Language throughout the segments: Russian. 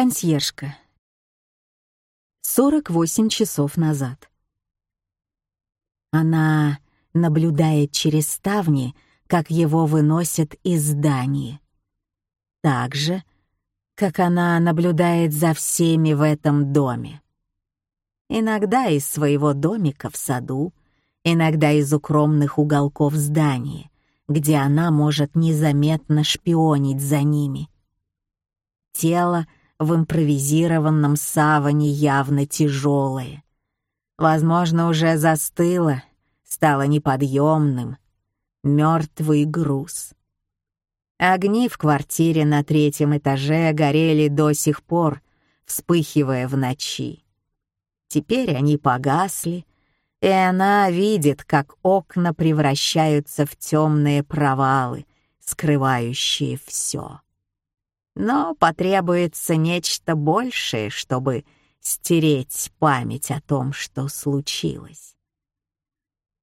Консьержка. 48 часов назад. Она наблюдает через ставни, как его выносят из здания. Так же, как она наблюдает за всеми в этом доме. Иногда из своего домика в саду, иногда из укромных уголков здания, где она может незаметно шпионить за ними. Тело в импровизированном саване явно тяжелое. Возможно, уже застыло, стало неподъемным. Мертвый груз. Огни в квартире на третьем этаже горели до сих пор, вспыхивая в ночи. Теперь они погасли, и она видит, как окна превращаются в темные провалы, скрывающие все. Но потребуется нечто большее, чтобы стереть память о том, что случилось.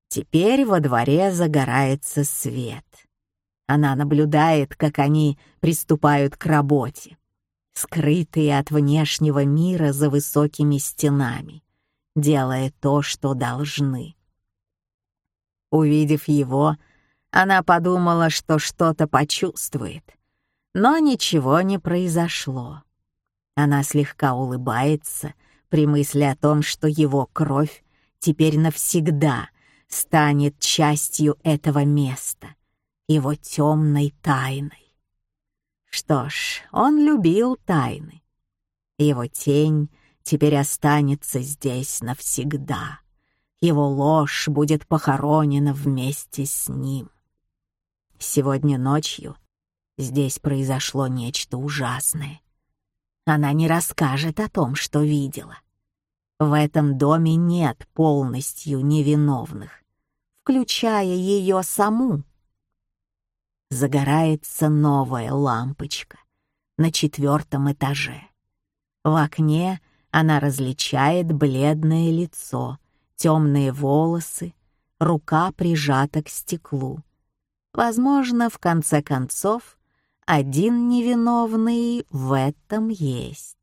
Теперь во дворе загорается свет. Она наблюдает, как они приступают к работе скрытые от внешнего мира за высокими стенами, делая то, что должны. Увидев его, она подумала, что что-то почувствует, но ничего не произошло. Она слегка улыбается при мысли о том, что его кровь теперь навсегда станет частью этого места, его темной тайной. Что ж, он любил тайны. Его тень теперь останется здесь навсегда. Его ложь будет похоронена вместе с ним. Сегодня ночью здесь произошло нечто ужасное. Она не расскажет о том, что видела. В этом доме нет полностью невиновных, включая ее саму загорается новая лампочка на четвертом этаже. В окне она различает бледное лицо, темные волосы, рука прижата к стеклу. Возможно, в конце концов, один невиновный в этом есть.